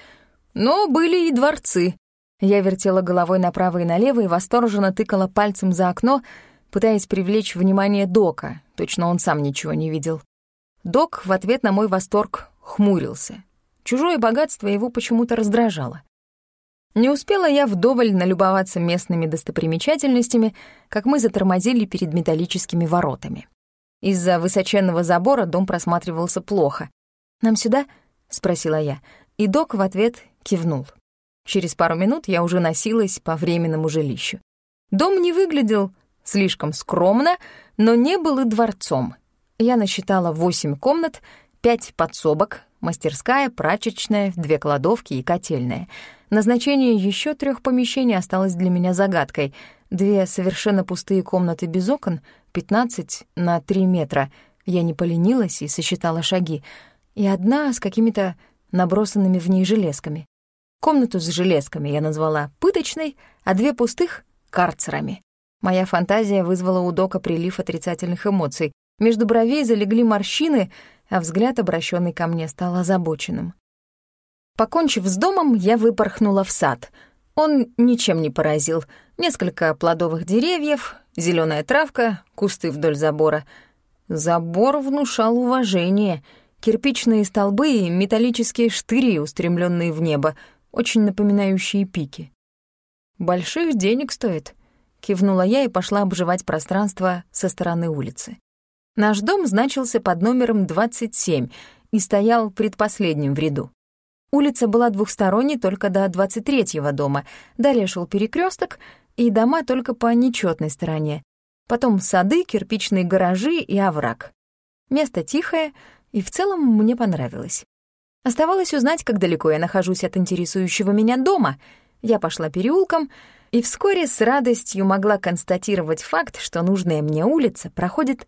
[SPEAKER 2] Но были и дворцы. Я вертела головой направо и налево и восторженно тыкала пальцем за окно, пытаясь привлечь внимание Дока, точно он сам ничего не видел. Док в ответ на мой восторг хмурился. Чужое богатство его почему-то раздражало. Не успела я вдоволь налюбоваться местными достопримечательностями, как мы затормозили перед металлическими воротами. Из-за высоченного забора дом просматривался плохо. «Нам сюда?» — спросила я, и док в ответ кивнул. Через пару минут я уже носилась по временному жилищу. Дом не выглядел слишком скромно, но не был и дворцом. Я насчитала восемь комнат, пять подсобок, мастерская, прачечная, две кладовки и котельная — Назначение еще трех помещений осталось для меня загадкой. Две совершенно пустые комнаты без окон, 15 на 3 метра. Я не поленилась и сосчитала шаги. И одна с какими-то набросанными в ней железками. Комнату с железками я назвала пыточной, а две пустых — карцерами. Моя фантазия вызвала у Дока прилив отрицательных эмоций. Между бровей залегли морщины, а взгляд, обращенный ко мне, стал озабоченным. Покончив с домом, я выпорхнула в сад. Он ничем не поразил. Несколько плодовых деревьев, зеленая травка, кусты вдоль забора. Забор внушал уважение. Кирпичные столбы и металлические штыри, устремленные в небо, очень напоминающие пики. «Больших денег стоит», — кивнула я и пошла обживать пространство со стороны улицы. Наш дом значился под номером 27 и стоял предпоследним в ряду. Улица была двухсторонней только до 23-го дома, далее шел перекресток и дома только по нечетной стороне. Потом сады, кирпичные гаражи и овраг. Место тихое, и в целом мне понравилось. Оставалось узнать, как далеко я нахожусь от интересующего меня дома. Я пошла переулком и вскоре с радостью могла констатировать факт, что нужная мне улица проходит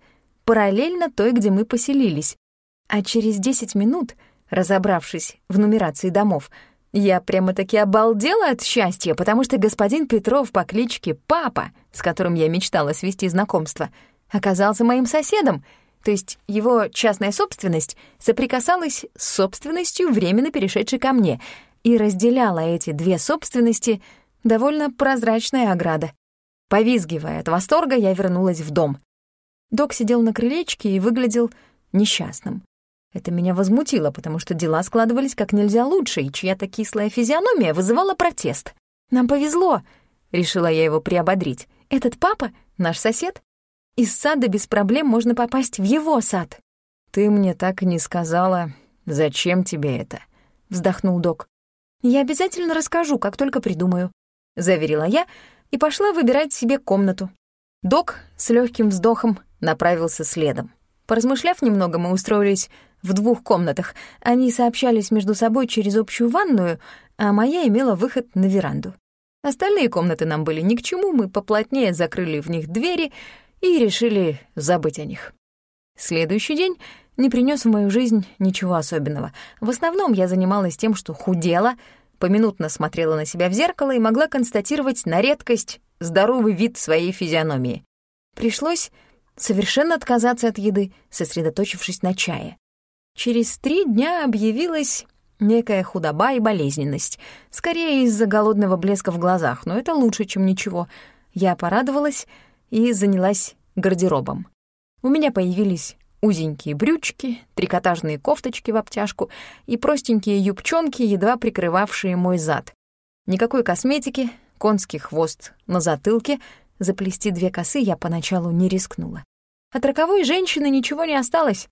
[SPEAKER 2] параллельно той, где мы поселились. А через 10 минут — разобравшись в нумерации домов. Я прямо-таки обалдела от счастья, потому что господин Петров по кличке Папа, с которым я мечтала свести знакомство, оказался моим соседом, то есть его частная собственность соприкасалась с собственностью, временно перешедшей ко мне, и разделяла эти две собственности довольно прозрачная ограда. Повизгивая от восторга, я вернулась в дом. Док сидел на крылечке и выглядел несчастным. Это меня возмутило, потому что дела складывались как нельзя лучше, и чья-то кислая физиономия вызывала протест. «Нам повезло», — решила я его приободрить. «Этот папа — наш сосед. Из сада без проблем можно попасть в его сад».
[SPEAKER 3] «Ты мне так и не сказала, зачем тебе это?» — вздохнул док.
[SPEAKER 2] «Я обязательно расскажу, как только придумаю», — заверила я и пошла выбирать себе комнату. Док с легким вздохом направился следом. Поразмышляв немного, мы устроились в двух комнатах. Они сообщались между собой через общую ванную, а моя имела выход на веранду. Остальные комнаты нам были ни к чему, мы поплотнее закрыли в них двери и решили забыть о них. Следующий день не принес в мою жизнь ничего особенного. В основном я занималась тем, что худела, поминутно смотрела на себя в зеркало и могла констатировать на редкость здоровый вид своей физиономии. Пришлось совершенно отказаться от еды, сосредоточившись на чае. Через три дня объявилась некая худоба и болезненность, скорее из-за голодного блеска в глазах, но это лучше, чем ничего. Я порадовалась и занялась гардеробом. У меня появились узенькие брючки, трикотажные кофточки в обтяжку и простенькие юбчонки, едва прикрывавшие мой зад. Никакой косметики, конский хвост на затылке, заплести две косы я поначалу не рискнула. От роковой женщины ничего не осталось.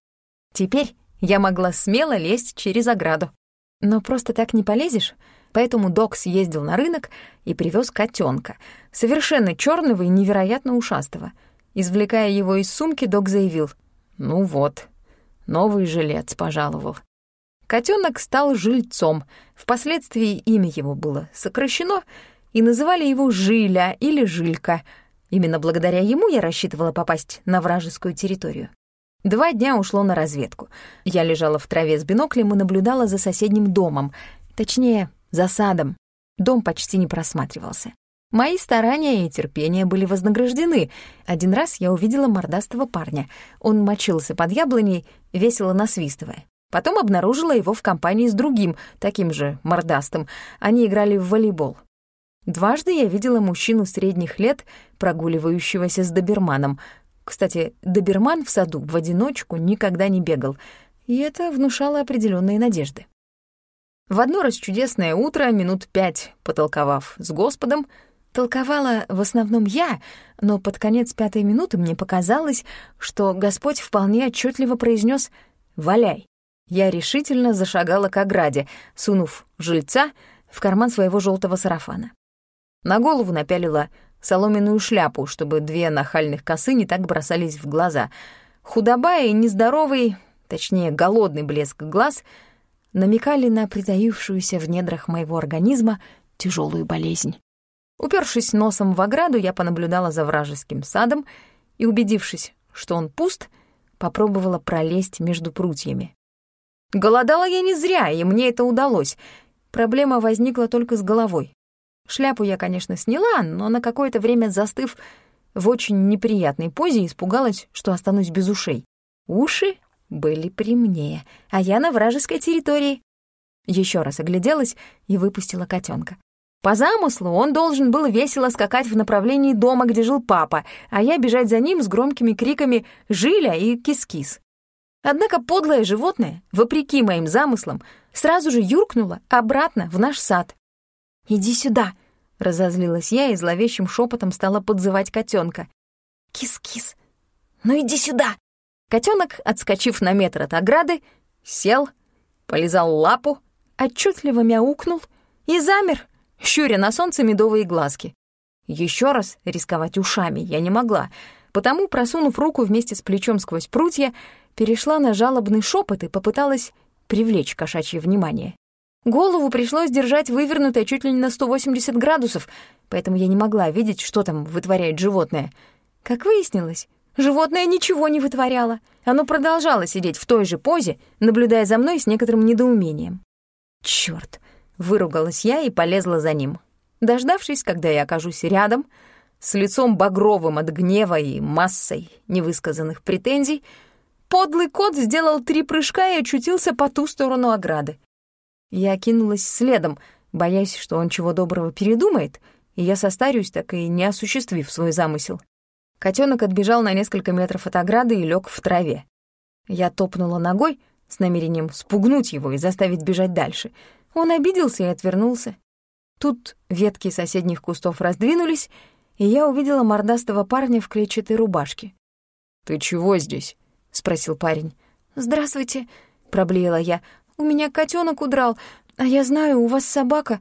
[SPEAKER 2] Теперь я могла смело лезть через ограду. Но просто так не полезешь, поэтому док съездил на рынок и привез котенка, совершенно черного и невероятно ушастого. Извлекая его из сумки, док заявил, «Ну вот, новый жилец пожаловал». Котенок стал жильцом, впоследствии имя его было сокращено, и называли его Жиля или Жилька. Именно благодаря ему я рассчитывала попасть на вражескую территорию. Два дня ушло на разведку. Я лежала в траве с биноклем и наблюдала за соседним домом, точнее, за садом. Дом почти не просматривался. Мои старания и терпение были вознаграждены. Один раз я увидела мордастого парня. Он мочился под яблоней, весело насвистывая. Потом обнаружила его в компании с другим, таким же мордастым. Они играли в волейбол. Дважды я видела мужчину средних лет, прогуливающегося с доберманом. Кстати, доберман в саду в одиночку никогда не бегал, и это внушало определенные надежды. В одно раз чудесное утро, минут пять потолковав с Господом, толковала в основном я, но под конец пятой минуты мне показалось, что Господь вполне отчетливо произнес «Валяй». Я решительно зашагала к ограде, сунув жильца в карман своего желтого сарафана. На голову напялила соломенную шляпу, чтобы две нахальных косы не так бросались в глаза. Худоба и нездоровый, точнее, голодный блеск глаз намекали на притаившуюся в недрах моего организма тяжелую болезнь. Упершись носом в ограду, я понаблюдала за вражеским садом и, убедившись, что он пуст, попробовала пролезть между прутьями. Голодала я не зря, и мне это удалось. Проблема возникла только с головой. Шляпу я, конечно, сняла, но на какое-то время застыв в очень неприятной позе, испугалась, что останусь без ушей. Уши
[SPEAKER 1] были при мне, а я на вражеской территории. Еще раз огляделась и выпустила котенка. По замыслу он должен был весело скакать в направлении дома, где жил папа, а я бежать за ним с громкими криками «Жиля» и «Кис-кис». Однако подлое животное, вопреки моим замыслам, сразу же юркнуло обратно в наш сад. «Иди сюда!» — разозлилась я и зловещим шепотом стала подзывать котенка. «Кис-кис! Ну иди сюда!» Котенок, отскочив на метр от ограды, сел, полизал лапу, отчетливо мяукнул и замер, щуря на солнце медовые глазки. Еще раз рисковать ушами я не могла, потому, просунув руку вместе с плечом сквозь прутья, перешла на жалобный шепот и попыталась привлечь кошачье внимание. Голову пришлось держать вывернутой чуть ли не на 180 градусов, поэтому я не могла видеть, что там вытворяет животное. Как выяснилось, животное ничего не вытворяло. Оно продолжало сидеть в той же позе, наблюдая за мной с некоторым недоумением. Чёрт! Выругалась я и полезла за ним. Дождавшись, когда я окажусь рядом, с лицом багровым от гнева и массой невысказанных претензий, подлый кот сделал три прыжка и очутился по ту сторону ограды. Я кинулась следом, боясь, что он чего доброго передумает, и я состарюсь, так и не осуществив свой замысел. Котенок отбежал на несколько метров от ограды и лег в траве. Я топнула ногой с намерением спугнуть его и заставить бежать дальше — он обиделся и отвернулся. Тут ветки соседних кустов раздвинулись, и я увидела мордастого парня в клетчатой рубашке.
[SPEAKER 3] «Ты чего здесь?» — спросил парень.
[SPEAKER 1] «Здравствуйте», — проблеяла я. «У меня котенок удрал, а я знаю, у вас собака».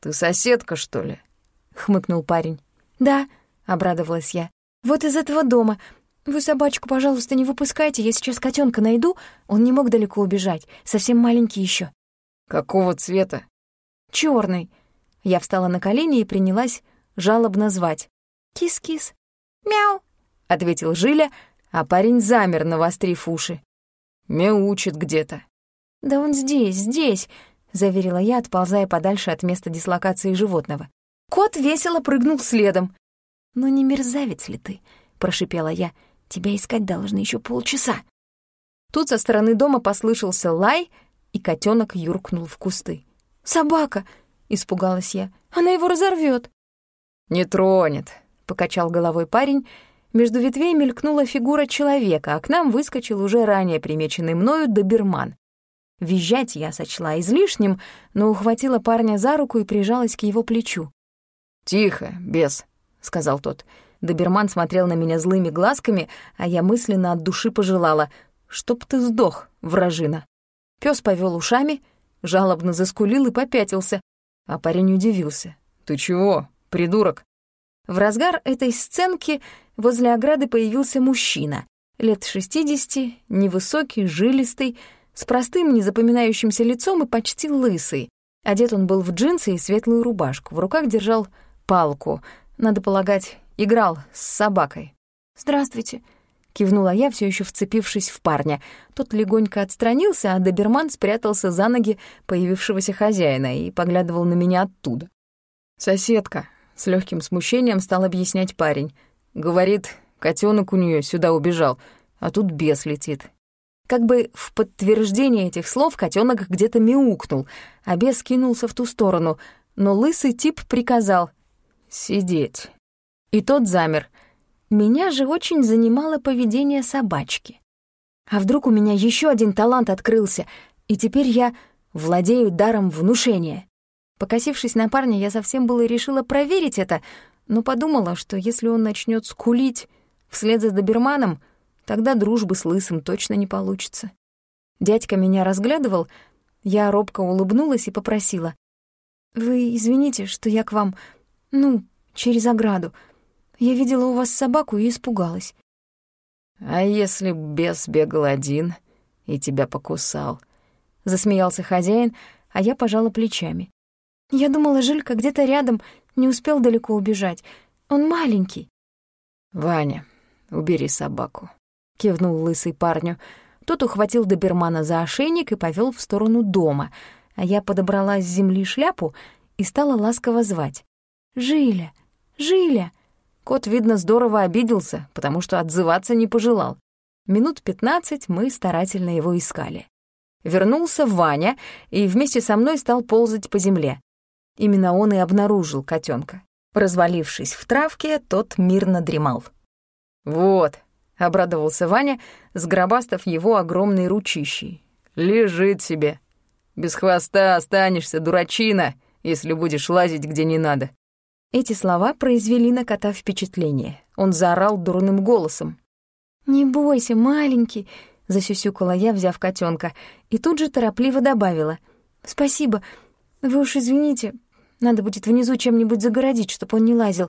[SPEAKER 3] «Ты соседка, что ли?» — хмыкнул парень.
[SPEAKER 1] «Да», — обрадовалась я. «Вот из этого дома. Вы собачку, пожалуйста, не выпускайте, я сейчас котенка найду. Он не мог далеко убежать, совсем маленький еще.
[SPEAKER 3] «Какого цвета?»
[SPEAKER 1] Черный. Я встала на колени и принялась жалобно звать. «Кис-кис». «Мяу», — ответил Жиля, а парень замер, навострив уши.
[SPEAKER 3] «Мяучит где-то».
[SPEAKER 1] «Да он здесь, здесь», — заверила я, отползая подальше от места дислокации животного. Кот весело прыгнул следом. «Ну не мерзавец ли ты?» — прошипела я. «Тебя искать должны еще полчаса». Тут со стороны дома послышался лай — и котенок юркнул в кусты. «Собака!» — испугалась я. «Она его разорвет.
[SPEAKER 3] «Не тронет», — покачал головой парень.
[SPEAKER 1] Между ветвей мелькнула фигура человека, а к нам выскочил уже ранее примеченный мною доберман. Визжать я сочла излишним, но ухватила парня за руку и прижалась к его плечу.
[SPEAKER 3] «Тихо, бес», — сказал тот.
[SPEAKER 1] Доберман смотрел на меня злыми глазками, а я мысленно от души пожелала, «Чтоб ты сдох, вражина». Пёс повёл ушами, жалобно заскулил и попятился, а парень удивился.
[SPEAKER 3] «Ты чего, придурок?»
[SPEAKER 1] В разгар этой сценки возле ограды появился мужчина, лет шестидесяти, невысокий, жилистый, с простым, незапоминающимся лицом и почти лысый. Одет он был в джинсы и светлую рубашку, в руках держал палку, надо полагать, играл с собакой. «Здравствуйте», Кивнула я, все еще вцепившись в парня. Тот легонько отстранился, а доберман спрятался за ноги появившегося хозяина и поглядывал на меня оттуда.
[SPEAKER 3] «Соседка», — с легким смущением стал объяснять парень. «Говорит, котенок у нее сюда убежал, а тут бес летит».
[SPEAKER 1] Как бы в подтверждение этих слов котенок где-то мяукнул, а бес кинулся в ту сторону, но лысый тип приказал «сидеть». И тот замер, меня же очень занимало поведение собачки. А вдруг у меня еще один талант открылся, и теперь я владею даром внушения? Покосившись на парня, я совсем было решила проверить это, но подумала, что если он начнет скулить вслед за доберманом, тогда дружбы с лысым точно не получится. Дядька меня разглядывал, я робко улыбнулась и попросила. «Вы извините, что я к вам, ну, через ограду. Я видела у вас собаку и испугалась».
[SPEAKER 3] «А если бес бегал один и тебя покусал?»
[SPEAKER 1] Засмеялся хозяин, а я пожала плечами. Я думала, Жилька где-то рядом, не успел далеко убежать. Он маленький.
[SPEAKER 3] «Ваня, убери собаку», — кивнул лысый парню.
[SPEAKER 1] Тот ухватил добермана за ошейник и повел в сторону дома, а я подобрала с земли шляпу и стала ласково звать. «Жиля! Жиля!» Кот, видно, здорово обиделся, потому что отзываться не пожелал.
[SPEAKER 2] Минут пятнадцать мы старательно его искали. Вернулся Ваня и вместе со мной стал ползать по земле. Именно он и обнаружил котенка. Развалившись в травке, тот мирно дремал.
[SPEAKER 3] «Вот», — обрадовался Ваня, сгробастав его огромной ручищей. «Лежит себе. Без хвоста останешься, дурачина, если будешь лазить где не надо».
[SPEAKER 2] Эти слова произвели на кота впечатление. Он заорал дурным голосом. «Не бойся, маленький», — засюсюкала я, взяв котенка, и тут же торопливо добавила. «Спасибо. Вы уж извините, надо будет внизу чем-нибудь загородить, чтобы он не лазил.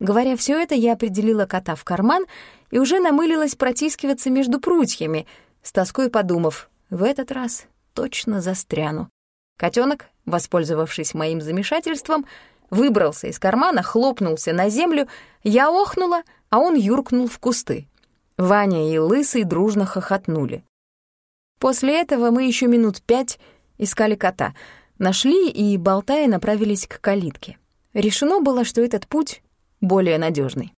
[SPEAKER 2] Говоря все это, я определила кота в карман и уже намылилась протискиваться между прутьями, с тоской подумав, в этот раз точно застряну. Котенок, воспользовавшись моим замешательством, выбрался из кармана, хлопнулся на землю, я охнула, а он юркнул в кусты. Ваня и Лысый дружно хохотнули. После этого мы еще минут пять искали кота, нашли и, болтая, направились к калитке. Решено было, что этот путь более надежный.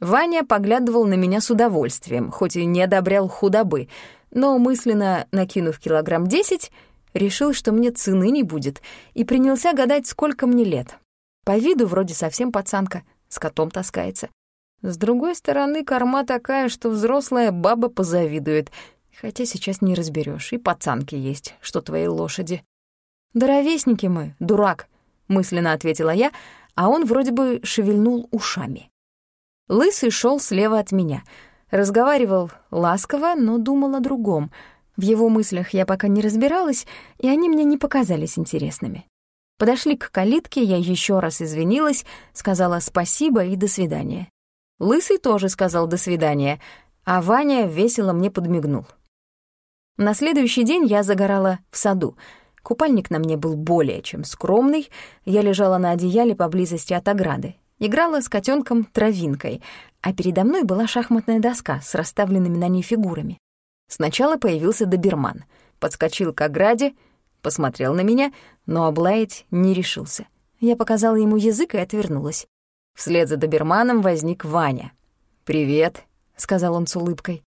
[SPEAKER 2] Ваня поглядывал на меня с удовольствием, хоть и не одобрял худобы, но мысленно, накинув килограмм десять, решил, что мне цены не будет, и принялся гадать, сколько мне лет. По виду вроде совсем пацанка, с котом таскается. С другой стороны, корма такая, что взрослая баба позавидует, хотя сейчас не разберешь, и пацанки есть, что твои лошади. «Да ровесники мы, дурак», — мысленно ответила я, а он вроде бы шевельнул ушами. Лысый шел слева от меня, разговаривал ласково, но думал о другом. В его мыслях я пока не разбиралась, и они мне не показались интересными. Подошли к калитке, я еще раз извинилась, сказала спасибо и до свидания. Лысый тоже сказал «до свидания», а Ваня весело мне подмигнул. На следующий день я загорала в саду — Купальник на мне был более чем скромный. Я лежала на одеяле поблизости от ограды. Играла с котенком травинкой, а передо мной была шахматная доска с расставленными на ней фигурами. Сначала появился доберман. Подскочил к ограде, посмотрел на меня, но облаять не решился. Я показала ему язык и отвернулась. Вслед за доберманом возник Ваня. «Привет», — сказал он с улыбкой.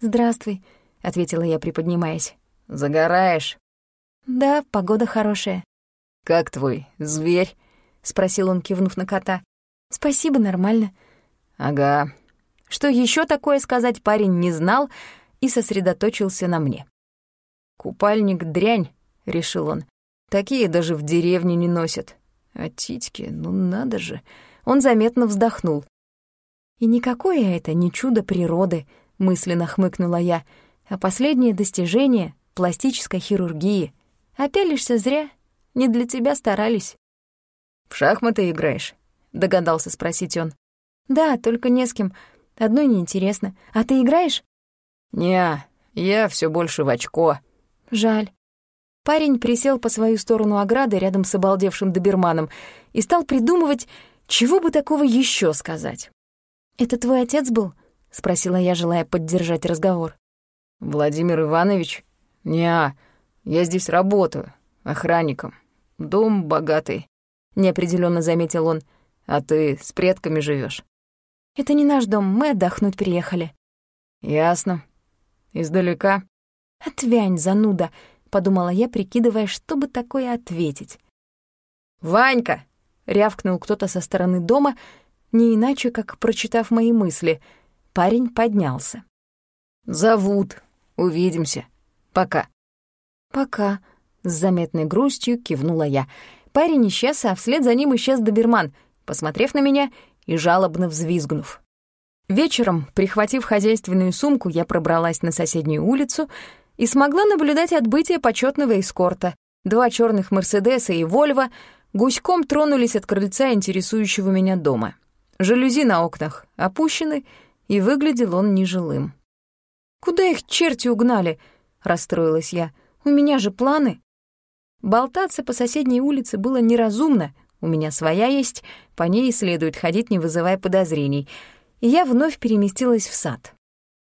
[SPEAKER 2] «Здравствуй», — ответила я, приподнимаясь. «Загораешь?» «Да, погода хорошая».
[SPEAKER 3] «Как твой зверь?»
[SPEAKER 2] — спросил он, кивнув на кота. «Спасибо, нормально».
[SPEAKER 3] «Ага».
[SPEAKER 2] Что еще такое сказать парень не знал и сосредоточился на мне.
[SPEAKER 3] «Купальник — дрянь», — решил он. «Такие даже в деревне не носят. А титьки, ну надо же».
[SPEAKER 2] Он заметно вздохнул. «И никакое это не чудо природы», — мысленно хмыкнула я, «а последнее достижение пластической хирургии — Опялишься зря, не для тебя старались.
[SPEAKER 3] «В шахматы играешь?» — догадался спросить он.
[SPEAKER 2] «Да, только не с кем. Одной неинтересно. А ты играешь?»
[SPEAKER 3] «Не, я все больше в очко».
[SPEAKER 2] «Жаль». Парень присел по свою сторону ограды рядом с обалдевшим доберманом и стал придумывать, чего бы такого еще сказать. «Это твой отец был?» — спросила я, желая поддержать разговор.
[SPEAKER 3] «Владимир Иванович? Не, я здесь работаю, охранником. Дом богатый, неопределенно заметил он. А ты с предками живешь.
[SPEAKER 2] Это не наш дом, мы отдохнуть приехали.
[SPEAKER 3] Ясно. Издалека.
[SPEAKER 2] Отвянь, зануда, подумала я, прикидывая, что бы такое ответить.
[SPEAKER 3] Ванька!
[SPEAKER 2] рявкнул кто-то со стороны дома, не иначе, как прочитав мои мысли. Парень поднялся.
[SPEAKER 3] «Зовут. Увидимся. Пока».
[SPEAKER 2] «Пока», — с заметной грустью кивнула я. Парень исчез, а вслед за ним исчез доберман, посмотрев на меня и жалобно взвизгнув. Вечером, прихватив хозяйственную сумку, я пробралась на соседнюю улицу и смогла наблюдать отбытие почетного эскорта. Два черных «Мерседеса» и «Вольво» гуськом тронулись от крыльца интересующего меня дома. Жалюзи на окнах опущены, и выглядел он нежилым. «Куда их черти угнали?» — расстроилась я. У меня же планы. Болтаться по соседней улице было неразумно. У меня своя есть, по ней следует ходить, не вызывая подозрений. И я вновь переместилась в сад.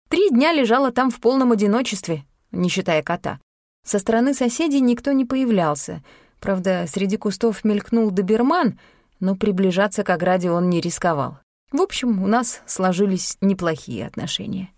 [SPEAKER 2] Три дня лежала там в полном одиночестве, не считая кота. Со стороны соседей никто не появлялся. Правда, среди кустов мелькнул доберман, но приближаться к ограде он не рисковал. В общем, у нас сложились неплохие отношения.